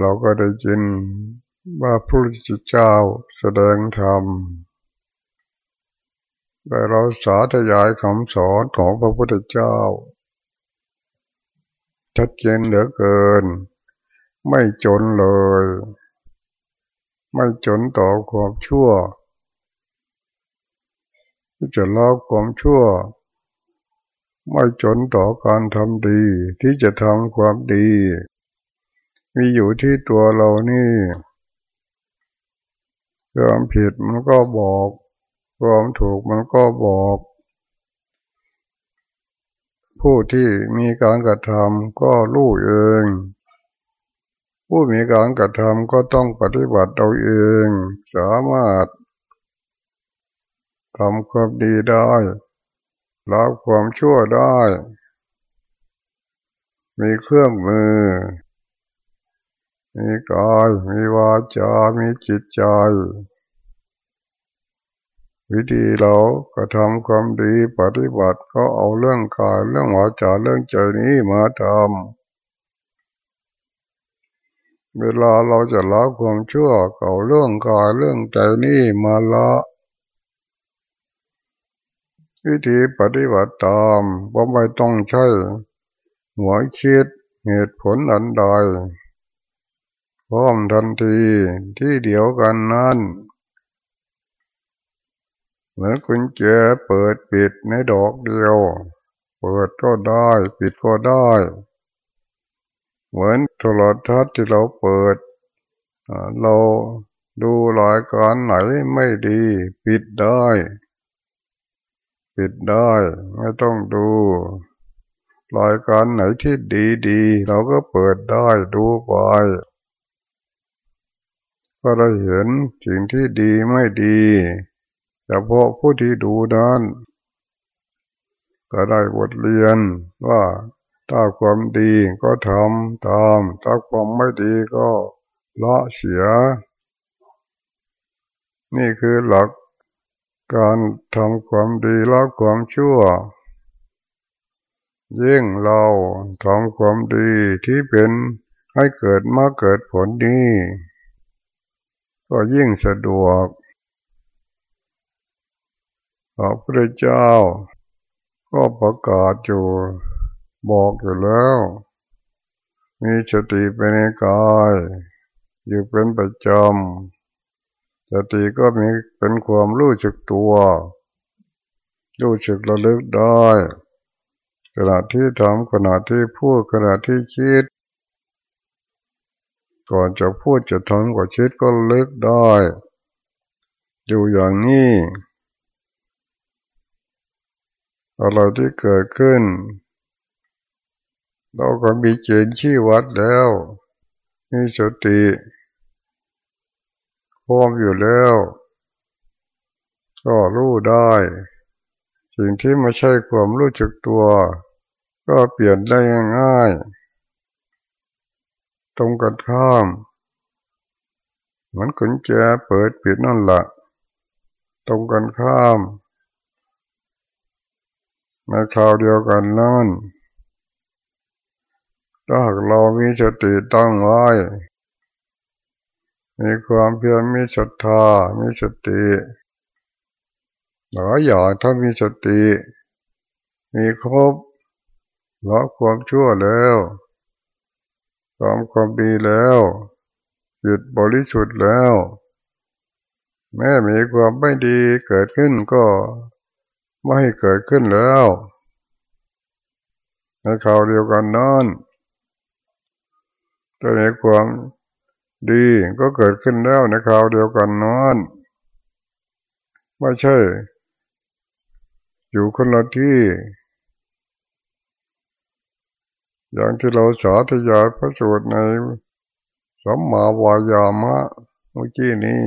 เราก็ได้ยินว่าพระพุทธเจ้าแสดงธรรมแต่เราสาธยายคำสอนของพระพุทธเจ้าชัดเจนเหลือเกิน ไม่จนเลย ไม่จนต่อความชั่วที่จะละความชั่ว ไม่จนต่อการทำดี ที่จะทำความดี มีอยู่ที่ตัวเรานี่ความผิดมันก็บอกความถูกมันก็บอก ผู้ที่มีการกระทำก็รู้เอง ผู้มีการกระทำก็ต้องปฏิบัติเอาเอง สามารถทำความดีได้ละความชั่วได้ มีเครื่องมือ มีกายมีวาจา มีจิตใจ วิธีเราก็ทำความดีปฏิบัติก็เอาเรื่องกายเรื่องวาจาเรื่องใจนี้มาทำเวลาเราจะละความชั่วเอาเรื่องกายเรื่องใจนี้มาละวิธีปฏิบัติตามว่าไม่ต้องใช้หัวคิดเหตุผลอันใด พร้อมทันทีที่เดียวกันนั้นเหมือนกุญแจเปิดปิดในดอกเดียว เปิดก็ได้ปิดก็ได้ เหมือนโทรทัศน์ที่เราเปิดเราดูรายการไหนไม่ดี ปิดได้ ปิดได้ไม่ต้องดูรายการไหนที่ดีดีเราก็เปิดได้ดูไป ก็ได้เห็นสิ่งที่ดีไม่ดีแต่พาะผู้ที่ดูนั้นก็ได้บทเรียนว่าถ้าความดีก็ทำตามถ้าความไม่ดีก็ละเสีย นี่คือหลักการทำความดีละความชั่วยิ่งเราทำความดีที่เป็นให้เกิดมาเกิดผลดี ก็ยิ่งสะดวกพระพุทธเจ้า ก็ประกาศอยู่บอกอยู่แล้ว มีสติเป็นกาย อยู่เป็นประจำสติก็มีเป็นความรู้จักตัวรู้จักระลึกได้ขณะที่ทำขณะที่พูดขณะที่คิด ก่อนจะพูดจะทำก็คิดก็เลิกได้ อยู่อย่างนี้อะไรที่เกิดขึ้น เราก็มีเกณฑ์ชี้วัดแล้วมีสติพร้อมอยู่แล้ว ก็รู้ได้ สิ่งที่ไม่ใช่ความรู้จักตัว ก็เปลี่ยนได้ง่ายๆ ตรงกันข้ามเหมือนกุญแจเปิดปิดนั่นแหละตรงกันข้ามในคราวเดียวกันนั่นถ้าหากเรามีสติตั้งไว้ มีความเพียรมีศรัทธา มีสติหลายอย่างถ้ามีสติ มีครบละความชั่วแล้ว ทำความดีแล้วจิตบริสุทธิ์แล้ว แม้มีความไม่ดีเกิดขึ้นก็ไม่เกิดขึ้นแล้วในข่าวเดียวกันนั่นแต่ในความดีก็เกิดขึ้นแล้วในข่าวเดียวกันนั่นไม่ใช่ อยู่คนละที่ อย่างที่เราสาธยายพระสูตรในสัมมาวายามะเมื่อกี้นี้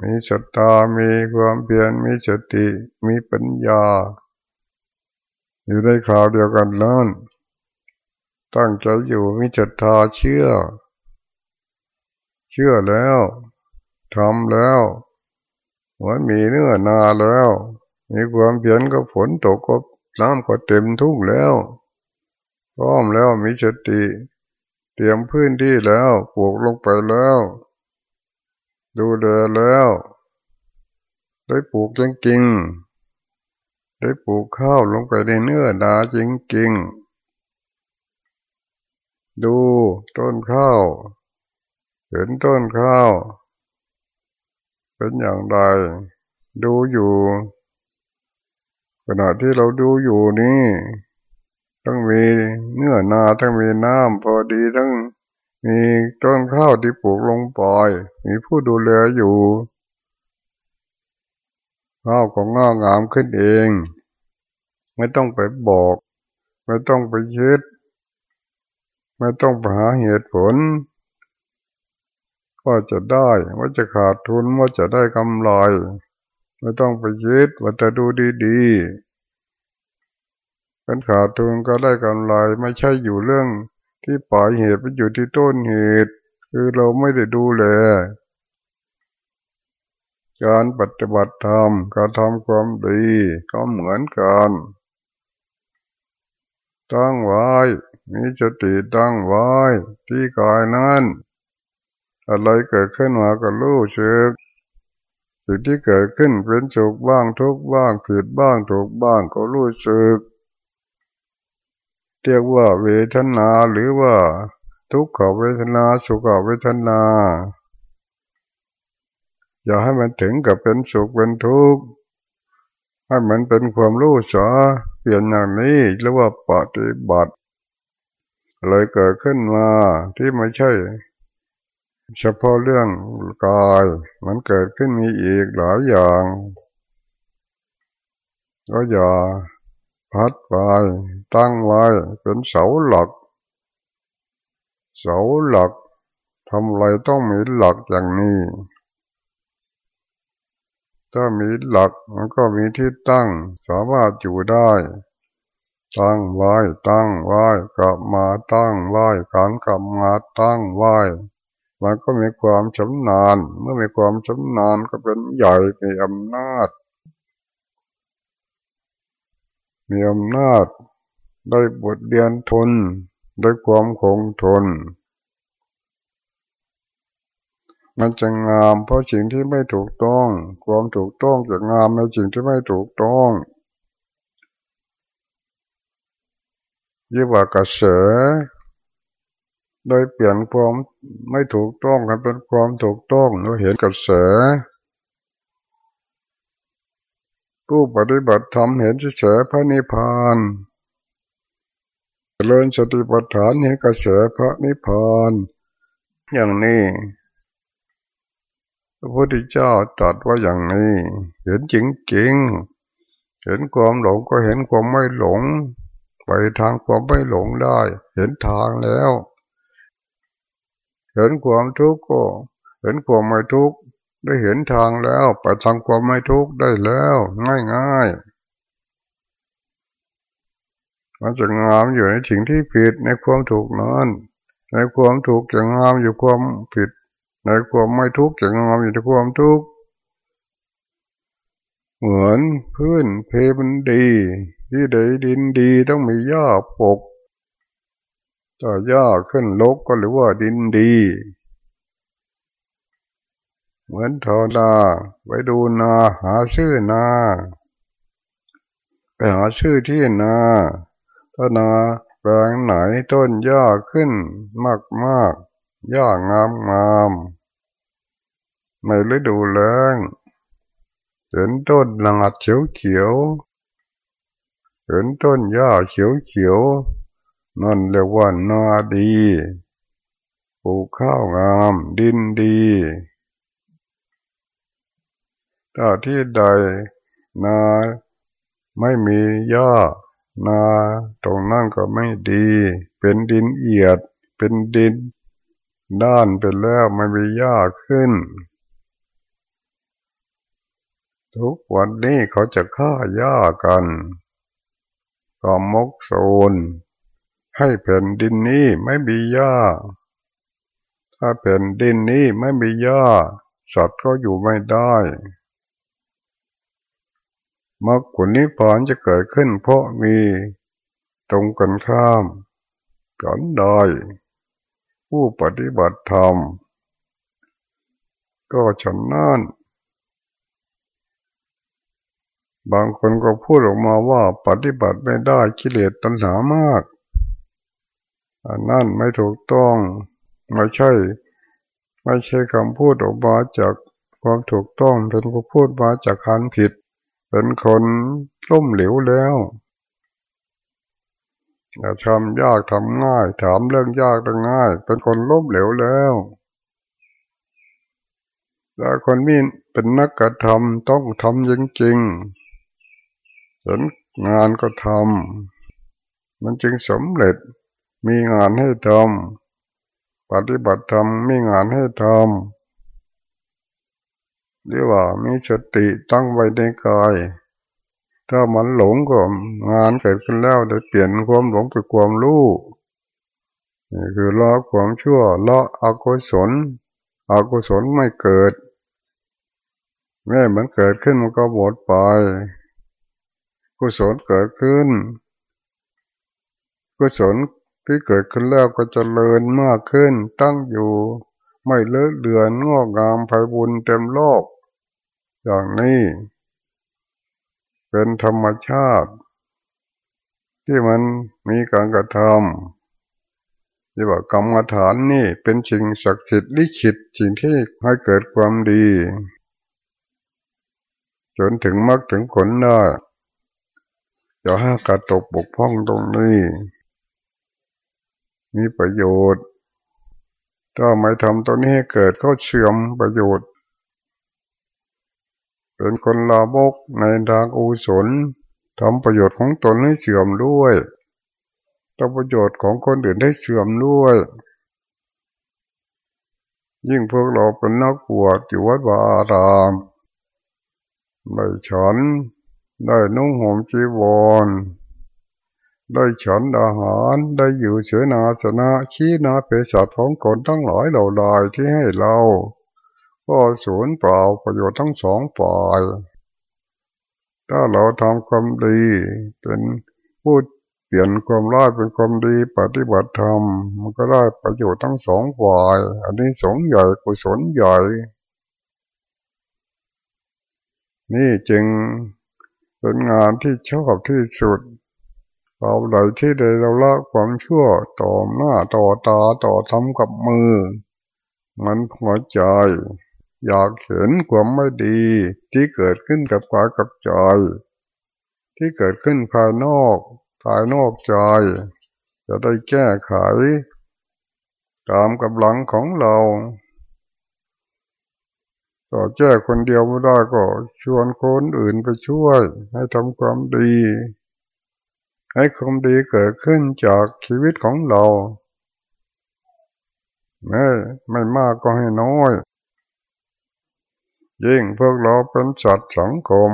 มีศรัทธามีความเพียรมีสติ มีปัญญา อยู่ในคราวเดียวกันนั่นตั้งใจอยู่มีศรัทธาเชื่อ เชื่อแล้วทำแล้วเหมือนมีเนื้อนาแล้ว มีความเพียรก็ฝนตกก็ น้ำก็เต็มทุ่งแล้วพร้อมแล้วมีสติ เตรียมพื้นที่แล้วปลูกลงไปแล้ว ดูแลแล้ว ได้ปลูกจริงๆได้ปลูกข้าวลงไปในเนื้อนาจริงๆดูต้นข้าว เห็นต้นข้าว เป็นอย่างไร ดูอยู่ ขณะที่เราดูอยู่นี่ต้องมีเนื้อนาทั้งมีน้ำพอดีทั้งมีต้นข้าวที่ปลูกลงปล่อย มีผู้ดูแลอยู่ข้าวก็งอกงามขึ้นเอง ไม่ต้องไปบอก ไม่ต้องไปยึดไม่ต้องไปหาเหตุผลว่าจะได้ว่าจะขาดทุนว่าจะได้กำไร ไม่ต้องไปยึดว่าจะดูดีๆกันขาดทุนก็ได้กำไรไม่ใช่อยู่เรื่องที่ปลายเหตุไปอยู่ที่ต้นเหตุ คือเราไม่ได้ดูแลการปฏิบัติธรรมการทำความดีก็เหมือนกันตั้งไว้ มีสติตั้งไว้ ที่กายนั้น อะไรเกิดขึ้นมาก็รู้สึก สิ่งที่เกิดขึ้นเป็นสุขบ้างทุกบ้างผิดบ้างถูกบ้างก็รู้สึกเรียกว่าเวทนาหรือว่า ทุกขเวทนาสุขเวทนา อย่าให้มันถึงกับเป็นสุขเป็นทุกข์ให้มันเป็นความรู้สาเปลี่ยนอย่างนี้เรียกว่าปฏิบัติ เลยเกิดขึ้นมาที่ไม่ใช่ เฉพาะเรื่องกายมันเกิดขึ้นมีอีกหลายอย่าง ก็อย่าพัดไปตั้งไว้เป็นเสาหลัก เสาหลักทำไรต้องมีหลักอย่างนี้ ถ้ามีหลักมันก็มีที่ตั้ง สามารถอยู่ได้ ตั้งไว้ ตั้งไว้กลับมาตั้งไว้ขันกลับมาตั้งไว้ มันก็มีความชำนาญ เมื่อมีความชำนาญก็เป็นใหญ่มีอำนาจ มีอำนาจ ได้บทเรียนทน ได้ความคงทน มันจะงามเพราะสิ่งที่ไม่ถูกต้อง ความถูกต้องจะงามในสิ่งที่ไม่ถูกต้องยิ่ว่ากระเส โดยเปลี่ยนความไม่ถูกต้องกันเป็นความถูกต้องเราเห็นกระแส ผู้ปฏิบัติธรรมเห็นกระแสพระนิพพานเจริญสติปัฏฐานเห็นกระแสพระนิพพานอย่างนี้พระพุทธเจ้าตรัสว่าอย่างนี้ เห็นจริงจริงเห็นความหลงก็เห็นความไม่หลง ไปทางความไม่หลงได้ เห็นทางแล้ว เห็นความทุกข์ก็เห็นความไม่ทุกข์ได้เห็นทางแล้วไปทางความไม่ทุกข์ได้แล้ว ง่ายง่ายมันจะงามอยู่ในสิ่งที่ผิดในความถูกนั้น ในความถูกจะงามอยู่ความผิด ในความไม่ทุกข์จะงามอยู่ในความทุกข์เหมือนพื้นเพมันดี ที่ใดดินดีต้องมีหญ้าปก ถ้าหญ้าขึ้นลกก็หรือว่าดินดี เหมือนทอนาไปดูนาหาชื่อนา ไปหาชื่อที่นาถ้านาแปลงไหนต้นหญ้าขึ้นมากมากหญ้างามงามในฤดูแล้งเห็นต้นหลัดเขียวเขียวเห็นต้นหญ้าเขียวเขียว นั่นเรียกว่านาดีปลูกข้าวงามดินดีถ้าที่ใดนาไม่มีหญ้านาตรงนั้นก็ไม่ดี เป็นดินเอียด เป็นดิน ด้านเป็นแล้วไม่มีหญ้าขึ้น ทุกวันนี้เขาจะฆ่าหญ้ากันก็มกโซน ให้แผ่นดินนี้ไม่มีหญ้า ถ้าแผ่นดินนี้ไม่มีหญ้า สัตว์ก็อยู่ไม่ได้มรรคผลนิพพานจะเกิดขึ้นเพราะมีตรงกันข้ามกันได้ผู้ปฏิบัติธรรม ก็ฉันนั่นบางคนก็พูดออกมาว่าปฏิบัติไม่ได้กิเลสตัณหามาก อันนั่นไม่ถูกต้องไม่ใช่ ไม่ใช่คำพูดออกมาจากความถูกต้องเป็นคำพูดมาจากคันผิด เป็นคนล้มเหลวแล้วอย่าทำยากทำง่าย ถามเรื่องยากเรื่องง่าย เป็นคนล้มเหลวแล้วแต่คนมีเป็นนักกระทำต้องทำจริงๆสนงานก็ทำมันจึงสำเร็จ มีงานให้ทำปฏิบัติธรรมมีงานให้ทำเรียกว่ามีสติตั้งไว้ในกาย ถ้ามันหลงก็งานเกิดขึ้นแล้วเดี๋ยวเปลี่ยนความหลงเป็นความรู้นี่คือละความชั่วละอกุศลอกุศลไม่เกิดแม้มันเกิดขึ้นมันก็หมดไป กุศลเกิดขึ้น กุศล ที่เกิดขึ้นแล้วก็จเจริญมากขึ้นตั้งอยู่ ไม่เลอะเลือนงอกงามไพบุญเต็มโลก อย่างนี้ เป็นธรรมชาติ ที่มันมีการกระทำที่ว่ากรรมฐานนี่เป็นสิ่งศักดิ์สิทธิ์ลิขิตสิ่งที่ให้เกิดความดี จนถึงมรรคถึงผลได้อย่าให้กระตกบกพร่องตรงนี้ มีประโยชน์ ถ้าไม่ทำตัวนี้ให้เกิดก็เสื่อมประโยชน์ เป็นคนลาบกในทางอุศลทำประโยชน์ของตนให้เสื่อมด้วยทำประโยชน์ของคนอื่นให้เสื่อมด้วย ยิ่งพวกเราเป็นนักบวชอยู่วัดวาอารามได้ฉัน ได้นุ่งห่มจีวร ได้ฉันอาหารได้อยู่เสนาสนะชี้นาเปสัตของคนทั้งหลายเหล่าใดที่ให้เรา ก็สูญเปล่าประโยชน์ทั้งสองฝ่ายถ้าเราทำความดีเป็นพูดเปลี่ยนความร้ายเป็นความดีปฏิบัติธรรมมันก็ได้ประโยชน์ทั้งสองฝ่าย อันนี้สงใหญ่กุศลใหญ่ นี่จึงเป็นงานที่ชอบที่สุด เราใดที่ใดเราละความชั่วต่อหน้าต่อตาต่อทำกับมือ มันพอใจ อยากเห็นความไม่ดีที่เกิดขึ้นกับกายกับใจ ที่เกิดขึ้นภายนอกภายนอกใจ จะได้แก้ไข ตามกำลังของเราต่อแก้คนเดียวไม่ได้ก็ชวนคนอื่นไปช่วย ให้ทำความดี ให้ความดีเกิดขึ้นจากชีวิตของเราแม้ไม่มากก็ให้น้อย ยิ่งพวกเราเป็นสัตว์สังคม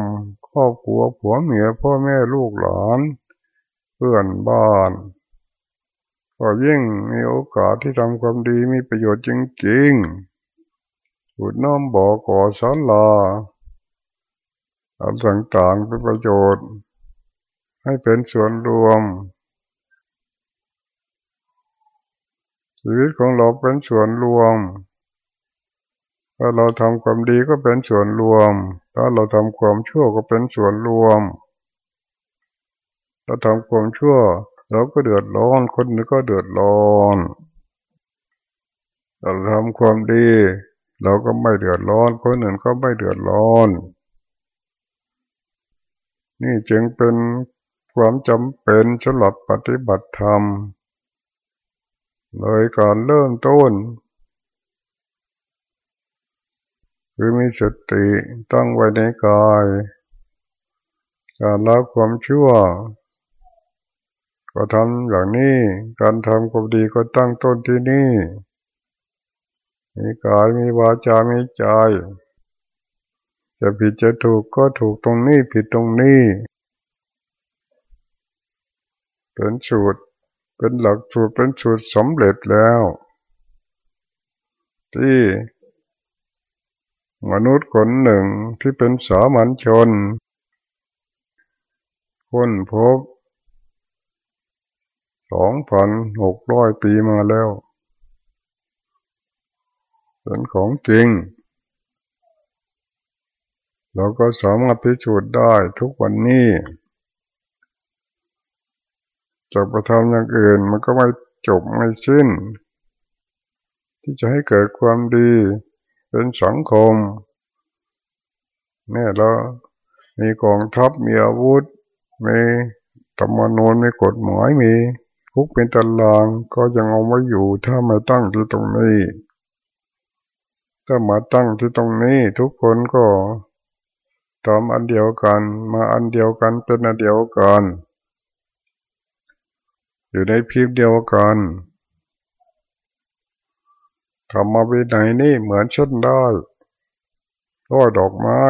ครอบครัวผัวเมียพ่อแม่ลูกหลานเพื่อนบ้านก็ยิ่งมีโอกาสที่ทำความดีมีประโยชน์จริงๆอุดน้อมบ่อก่อสอนลาอันต่างๆเป็นประโยชน์ ให้เป็นส่วนรวม ชีวิตของเราเป็นส่วนรวม ถ้าเราทำความดีก็เป็นส่วนรวม ถ้าเราทำความชั่วก็เป็นส่วนรวมเราทำความชั่ว เราก็เดือดร้อน คนอื่นก็เดือดร้อนเราทำความดี เราก็ไม่เดือดร้อน คนอื่นก็ไม่เดือดร้อนนี่จึงเป็น ความจำเป็นสำหรับปฏิบัติธรรม เลยการเริ่มต้นคือมีสติตั้งไว้ในกาย การละความชั่ว ก็ทำอย่างนี้ การทำความดีก็ตั้งต้นที่นี่ มีกายมีวาจา มีใจ จะผิดจะถูกก็ถูกตรงนี้ผิดตรงนี้ เป็นสูตร เป็นหลักสูตรเป็นสูตรสำเร็จแล้ว ที่มนุษย์คนหนึ่งที่เป็นสามัญชนค้นพบสองพันหกร้อยปีมาแล้ว เป็นของจริง เราก็สามารถพิสูจน์ได้ทุกวันนี้ จะประทำอย่างอื่นมันก็ไม่จบไม่สิ้น ที่จะให้เกิดความดีเป็นสังคมเนี่ยเรามีกองทัพมีอาวุธมีธรรมนูญมีกฎหมายมีคุกเป็นตารางก็ยังเอาไว้อยู่ถ้าไม่ตั้งที่ตรงนี้ถ้ามาตั้งที่ตรงนี้ทุกคนก็ทำอันเดียวกัน มาอันเดียวกันเป็นอันเดียวกัน อยู่ในพีบเดียวกันทำมาวินัยนี่เหมือนเช่นได้ร้อยดอกไม้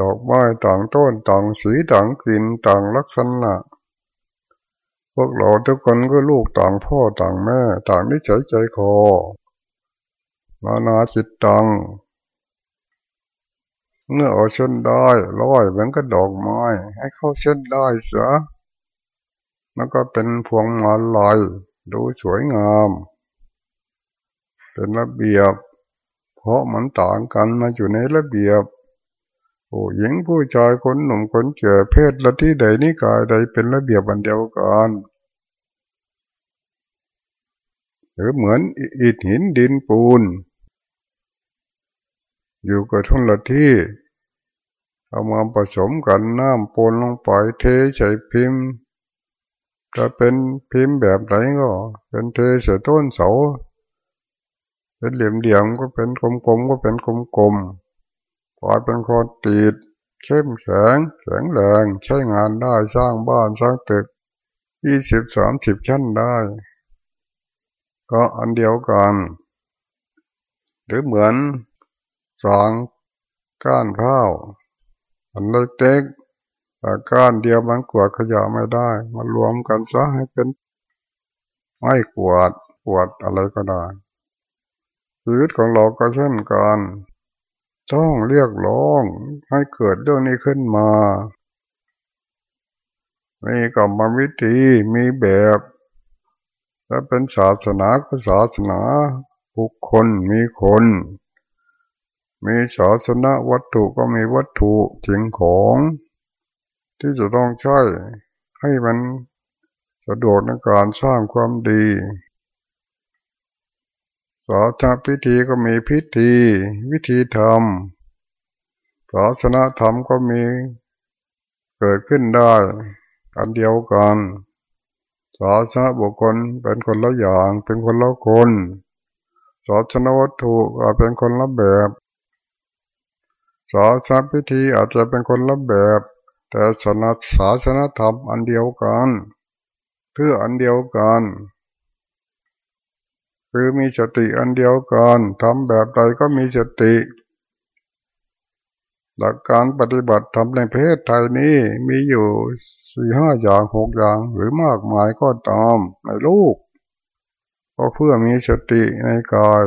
ดอกไม้ต่างต้นต่างสีต่างกลิ่นต่างลักษณะ พวกเราทุกคนก็ลูกต่างพ่อต่างแม่ ต่างนิสัยใจคอนานาจิตตัง เมื่อเอาเส้นได้ร้อยเหมือนกับดอกไม้ ให้เข้าเส้นได้เสีย แล้วก็เป็นพวงมาลัยดูสวยงาม เป็นระเบียบ เพราะมันต่างกันมาอยู่ในระเบียบผู้หญิงผู้ชายคนหนุ่มคนแก่เพศละที่ใดนิกายใดเป็นระเบียบอันเดียวกันหรือเหมือนอิฐหินดินปูน อยู่กับทุนละที่เอามาผสมกันน้ำปูนลงไปเทใส่พิมพ์ จะเป็นพิมพ์แบบไหนก็ เป็นเทเสต้นเสา เป็นเหลี่ยมเหลี่ยมก็เป็นกลมๆก็เป็นกลมๆพอเป็นคนตีดเข้มแข็งแข็งแรงใช้งานได้สร้างบ้านสร้างตึกยี่สิบสามสิบชั้นได้ ก็อันเดียวกัน หรือเหมือนสองก้านข้าว อันเล็ก แต่ก้านเดียวมันกวาดขยะไม่ได้ มารวมกันซะให้เป็นไม้กวาดกวาดอะไรก็ได้ชีวิตของเราก็เช่นกันต้องเรียกร้องให้เกิดเรื่องนี้ขึ้นมา มีกรรมวิธีมีแบบและเป็นศาสนาก็ศาสนาบุคคลมีคน มีศาสนาวัตถุก็มีวัตถุจริงของ ที่จะต้องใช้ให้มันสะดวกในการสร้างความดีสาธพิธีก็มีพิธี วิธีทำศาสนาธรรมก็มีเกิดขึ้นได้อันเดียวกันศาสนาบุคคลเป็นคนละอย่างเป็นคนละคนศาสนาวัตถุอาจเป็นคนละแบบศาสนาพิธีอาจจะเป็นคนละแบบ แต่ศาสนาศาสนธรรมอันเดียวกัน เพื่ออันเดียวกัน คือมีสติอันเดียวกันทำแบบใดก็มีสติ หลักการปฏิบัติทำในประเทศไทยนี้มีอยู่สี่ห้าอย่างหกอย่างหรือมากมายก็ตามในลูกก็เพื่อมีสติในกาย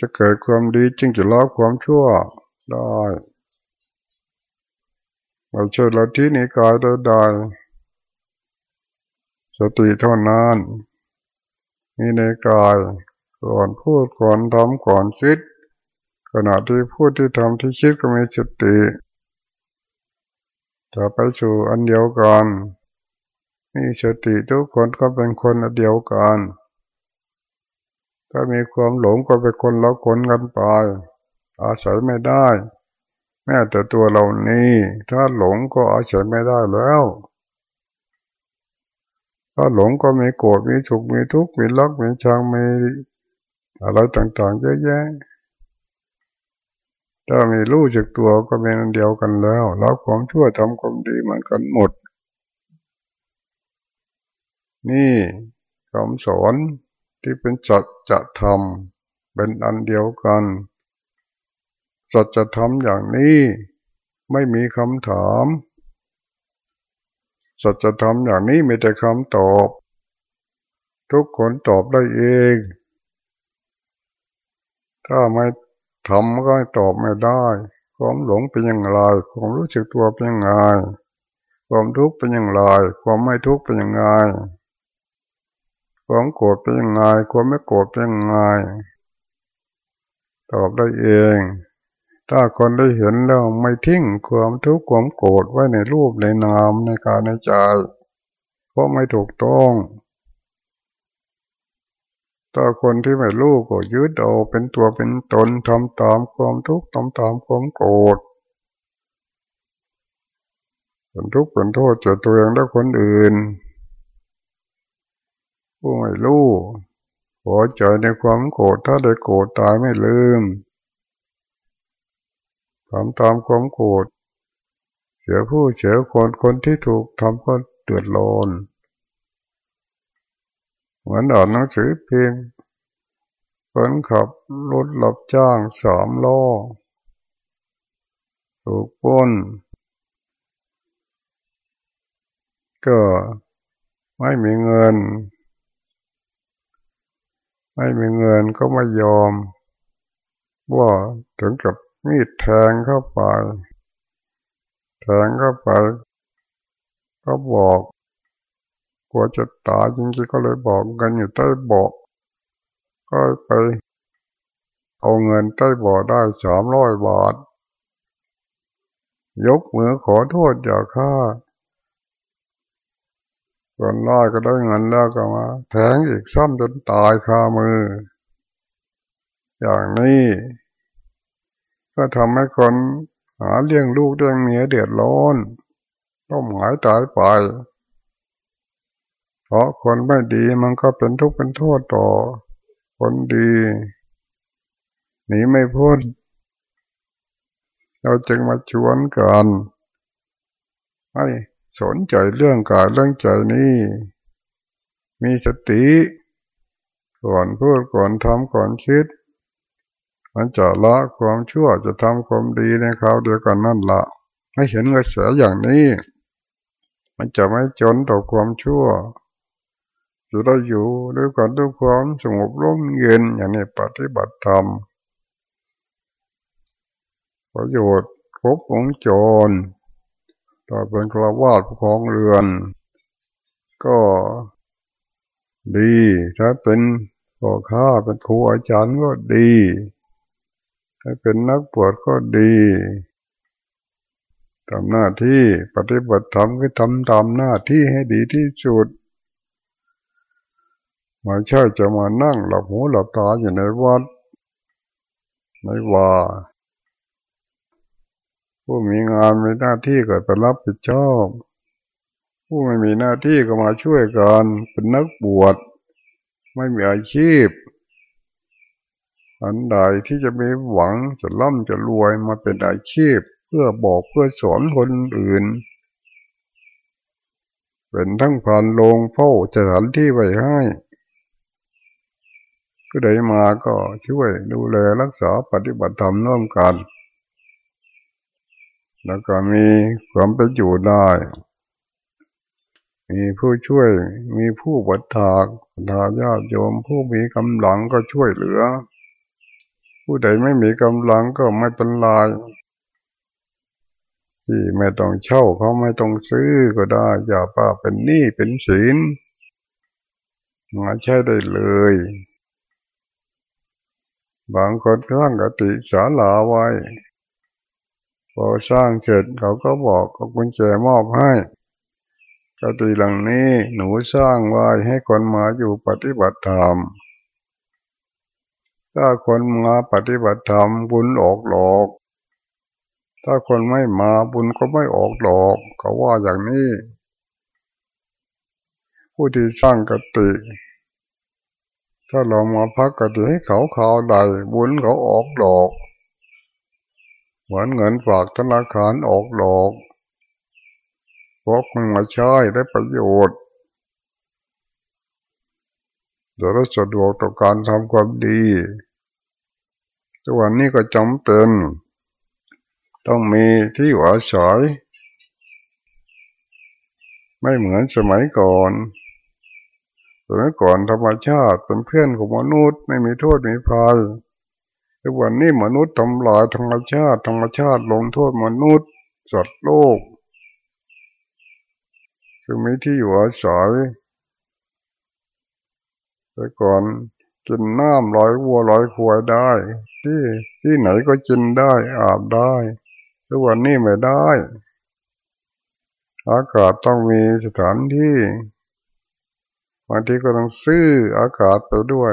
จะเกิดความดีจึงจะละความชั่วได้ เราเชื่อเราที่นี้กายได้ได้สติเท่านั้นมีในกายก่อนพูดก่อนทำก่อนคิด ขณะที่พูดที่ทำที่คิดก็มีสติจะไปสู่อันเดียวกันมีสติทุกคนก็เป็นคนอันเดียวกันถ้ามีความหลงก็เป็นคนละคนกันไป อาศัยไม่ได้ แม้แต่ตัวเรานี้ถ้าหลงก็อาศัยไม่ได้แล้ว ถ้าหลงก็มีโกรธมีฉุกมีทุกข์มีรักมีชังมีอะไรต่างๆเยอะแยะถ้ามีรู้จักตัวก็เป็นเดียวกันแล้วรับความชั่วทำความดีมันกันหมด นี่คำสอนที่เป็นจัดจะทำเป็นอันเดียวกัน สัจธรรมอย่างนี้ไม่มีคำถาม สัจธรรมอย่างนี้มีแต่คำตอบ ทุกคนตอบได้เอง ถ้าไม่ทำก็ตอบไม่ได้ ความหลงเป็นอย่างไร ความรู้สึกตัวเป็นอยังไงความทุกข์เป็นอย่างไร ความไม่ทุกข์เป็นอยังไงความโกรธเป็นอยังไงความไม่โกรธเป็นอยังไงตอบได้เอง ถ้าคนได้เห็นแล้วไม่ทิ้งความทุกข์ความโกรธไว้ในรูปในนามในกายในใจเพราะไม่ถูกต้องถ้าคนที่ไม่รู้ก็ยึดเอาเป็นตัวเป็นตนทำตามความทุกข์ทำตามความโกรธเป็นทุกข์เป็นโทษจอตัวเองและคนอื่นผู้ไม่รู้หัวใจในความโกรธถ้าได้โกรธตายไม่ลืม ทำตามความโกรธเสียผู้เสียคนคนที่ถูกทำก็เดือดร้อนเหมือนอ่านหนังสือเพียงคนขับรถหลับจ้างสามล้อถูกป้น ก็ไม่มีเงิน ไม่มีเงินก็ไม่ยอม ว่าถึงกับ มีดแทงเข้าไป แทงเข้าไป ก็บอกกลัวจะตายจริงๆก็เลยบอกกันอยู่ใต้บอกก็ไป เอาเงินใต้บ่อได้สามร้อยบาท ยกมือขอโทษอย่าฆ่าก่อนล่าก็ได้เงินแล้วก็มา แทงอีกซ้ำจนตายคามือ อย่างนี้ ก็ทำให้คนหาเลี้ยงลูกเลี้ยงเมียเดือดร้อนต้องหายตายไป เพราะคนไม่ดีมันก็เป็นทุกข์เป็นโทษต่อ คนดี หนีไม่พ้น เราจึงมาชวนกันให้สนใจเรื่องกายเรื่องใจนี้ มีสติ ก่อนพูดก่อนทำก่อนคิด มันจะละความชั่วจะทำความดีในคราวเดียวกันนั่นละให้เห็นกระแสอย่างนี้ มันจะไม่จนต่อความชั่วจะได้อยู่ด้วยกันด้วยความสงบร่มเย็นอย่างนี้ปฏิบัติธรรมประโยชน์ครบวงจรต่อเป็นคราวาสของเรือน ก็ดีถ้าเป็นพ่อค้าเป็นครูอาจารย์ก็ดี ให้เป็นนักบวชก็ดีทำหน้าที่ปฏิบัติธรรมก็ทำตามหน้าที่ให้ดีที่สุดไม่ใช่จะมานั่งหลับหูหลับตาอยู่ในวัดไม่ว่าผู้มีงานมีหน้าที่ก็ไปรับผิดชอบ ผู้ไม่มีหน้าที่ก็มาช่วยกันเป็นนักบวช ไม่มีอาชีพ อันใดที่จะมีหวังจะร่ำจะรวยมาเป็นอาชีพ เพื่อบอกเพื่อสอนคนอื่น เป็นทั้งผ่านลงเฝ้าสถานที่ไว้ให้ก็ได้มาก็ช่วยดูแลรักษาปฏิบัติธรรมร่วมกัน แล้วก็มีความเป็นอยู่ได้ มีผู้ช่วยมีผู้บัตถากทายาโยมผู้มีกำลังก็ช่วยเหลือ ผู้ใดไม่มีกำลังก็ไม่เป็นไรที่ไม่ต้องเช่าเขาไม่ต้องซื้อก็ได้ อย่าป้าเป็นหนี้เป็นศีลมาใช้ได้เลย บางคนสร้างกติศาลาไว้ พอสร้างเสร็จเขาก็บอกเขากุญแจมอบให้กติหลังนี้หนูสร้างไว้ให้คนมาอยู่ปฏิบัติธรรม ถ้าคนมาปฏิบัติธรรมบุญออกหลอกถ้าคนไม่มาบุญก็ไม่ออกหลอกเขาว่าอย่างนี้ ผู้ที่สร้างกติ ถ้าเรามาพักกติให้เขาข่าวใดบุญเขาออกหลอกเหมือนเงินฝากธนาคารออกหลอกเพราะคนมาใช้ได้ประโยชน์จะได้สะดวกต่อการทำความดี ทุกวันนี้ก็จำเป็น ต้องมีที่อยู่อาศัยไม่เหมือนสมัยก่อน สมัยก่อนธรรมชาติเป็นเพื่อนของมนุษย์ไม่มีโทษมีภัยทุกวันนี้มนุษย์ทำลายธรรมชาติธรรมชาติลงโทษมนุษย์สัตว์โลกคือมีที่อยู่อาศัยแต่ก่อนกินน้ำร้อยวัวร้อยควายได้ ที่ที่ไหนก็กินได้อาบได้ทุกวันนี้ไม่ได้ อากาศต้องมีสถานที่บางทีก็ต้องซื้ออากาศไปด้วย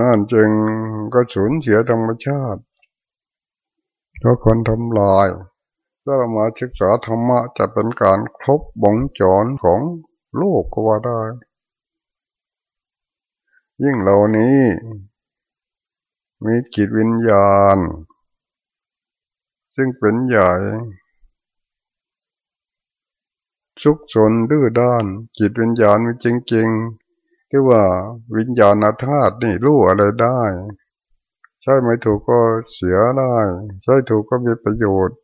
นั่นจึงก็สูญเสียธรรมชาติเพราะคนทำลาย ถ้าเรามาศึกษาธรรมะจะเป็นการครบวงจรของโลกก็ว่าได้ ยิ่งเหล่านี้ มีจิตวิญญาณ ซึ่งเป็นใหญ่สุกสนดื้อด้าน จิตวิญญาณมีจริงๆที่ว่าวิญญาณธาตุนี่รู้อะไรได้ ใช่ไม่ถูกก็เสียได้ ใช่ถูกก็มีประโยชน์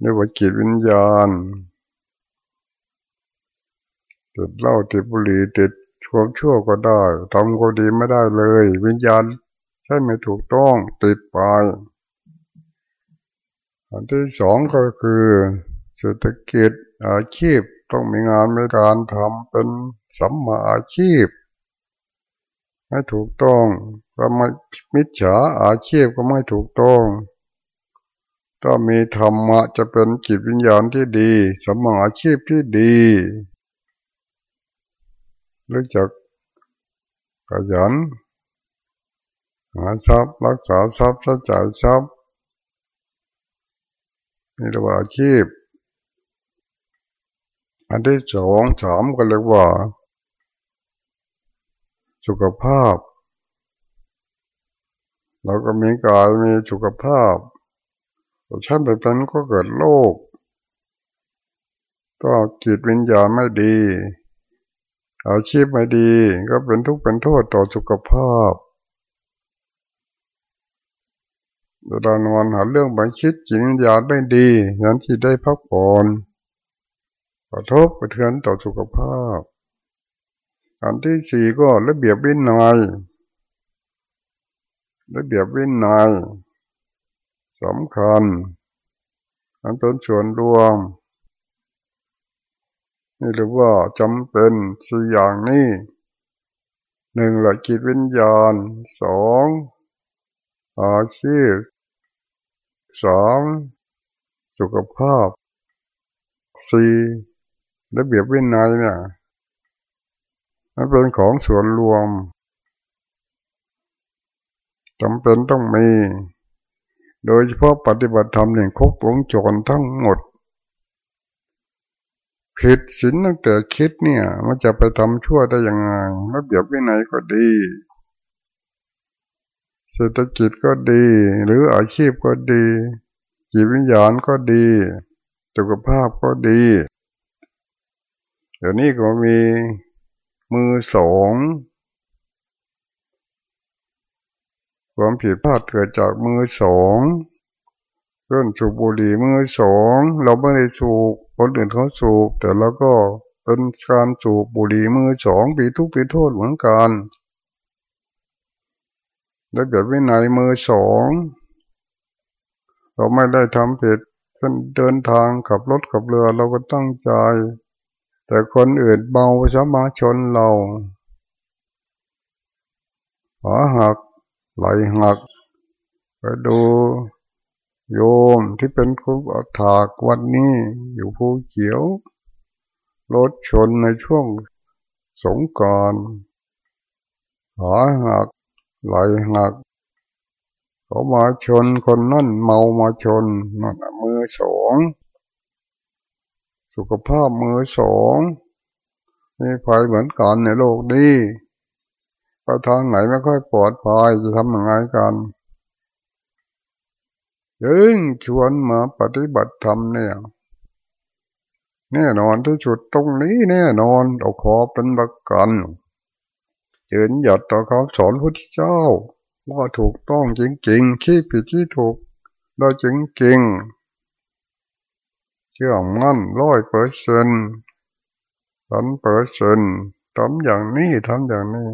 เรียกว่าจิตวิญญาณติดเหล้าติดบุหรี่ติด ชั่วชั่วก็ได้ทำก็ดีไม่ได้เลย วิญญาณใช่ไม่ถูกต้องติดไปอันที่สองก็คือเศรษฐกิจอาชีพต้องมีงานมีการทำเป็นสัมมาอาชีพให้ถูกต้องก็ไม่มิจฉาอาชีพก็ไม่ถูกต้องถ้ามีธรรมะจะเป็นจิตวิญญาณที่ดีสัมมาอาชีพที่ดี รู้จักขยันหาทรัพย์รักษาทรัพย์ใช้จ่ายทรัพย์นี่เรียกว่าอาชีพ อันที่สองสามก็เรียกว่า สุขภาพ เราก็มีกายมีสุขภาพฉันไปเป็นก็เกิดโรคก็จิตวิญญาณไม่ดี อาชีพไม่ดีก็เป็นทุกข์เป็นโทษต่อสุขภาพเวลานอนหาเรื่องบางคิดจิตวิญญาณไม่ดียันที่ได้พักผ่อนกระทบกระเทือนต่อสุขภาพ อันที่สี่ก็ระเบียบวินัยระเบียบวินัยสำคัญอันเป็นส่วนรวม นี่เรียกว่าจำเป็นสี่อย่างนี้หนึ่งลักจิตวิญญาณสองอาชีพสามสุขภาพสี่ระเบียบวินัยเนี่ยมันเป็นของส่วนรวมจำเป็นต้องมี โดยเฉพาะปฏิบัติธรรมหนึ่งครบวงจรทั้งหมด ผิดศีลตั้งแต่คิดเนี่ย มันจะไปทำชั่วได้ยังไงระเบียบวินัยก็ดี เศรษฐกิจก็ดี หรืออาชีพก็ดีจิตวิญญาณก็ดีสุขภาพก็ดี เดี๋ยวนี้ก็มีมือสองความผิดพลาดเกิดจากมือสองเพื่อนสูบบุหรี่มือสองเราไม่ได้สูบ คนอื่นเขาสูบแต่เราก็เป็นการสูบบุหรี่มือสองปีทุกปีโทษเหมือนกันแล้วเกิดวินัยมือสองเราไม่ได้ทำผิดเดินทางขับรถขับเรือเราก็ตั้งใจ แต่คนอื่นเมาสมาชนเราหัวหักไหลหักไปดู โยมที่เป็นคุกถากวันนี้ อยู่ภูเขียวรถชนในช่วงสงกรารหาหักไหลหัก เขามาชนคนนั่นเมามาชนนั่นมือสองสุขภาพมือสองนี่ภัยเหมือนกันในโลกนี้ไปทางไหนไม่ค่อยปลอดภัยจะทำยังไงกัน ยึงชวนมาปฏิบัติธรรมเนี่ยแน่นอนที่สุดตรงนี้แน่นอนเอาขอเป็นประกันยืนหยัดต่อคำสอนพุทธเจ้า ว่าถูกต้องจริงๆที่ผิดที่ถูกเราจริงๆเชื่อมั่นร้อยเปอร์เซ็นต์พันเปอร์เซ็นต์ทำอย่างนี้ทำอย่างนี้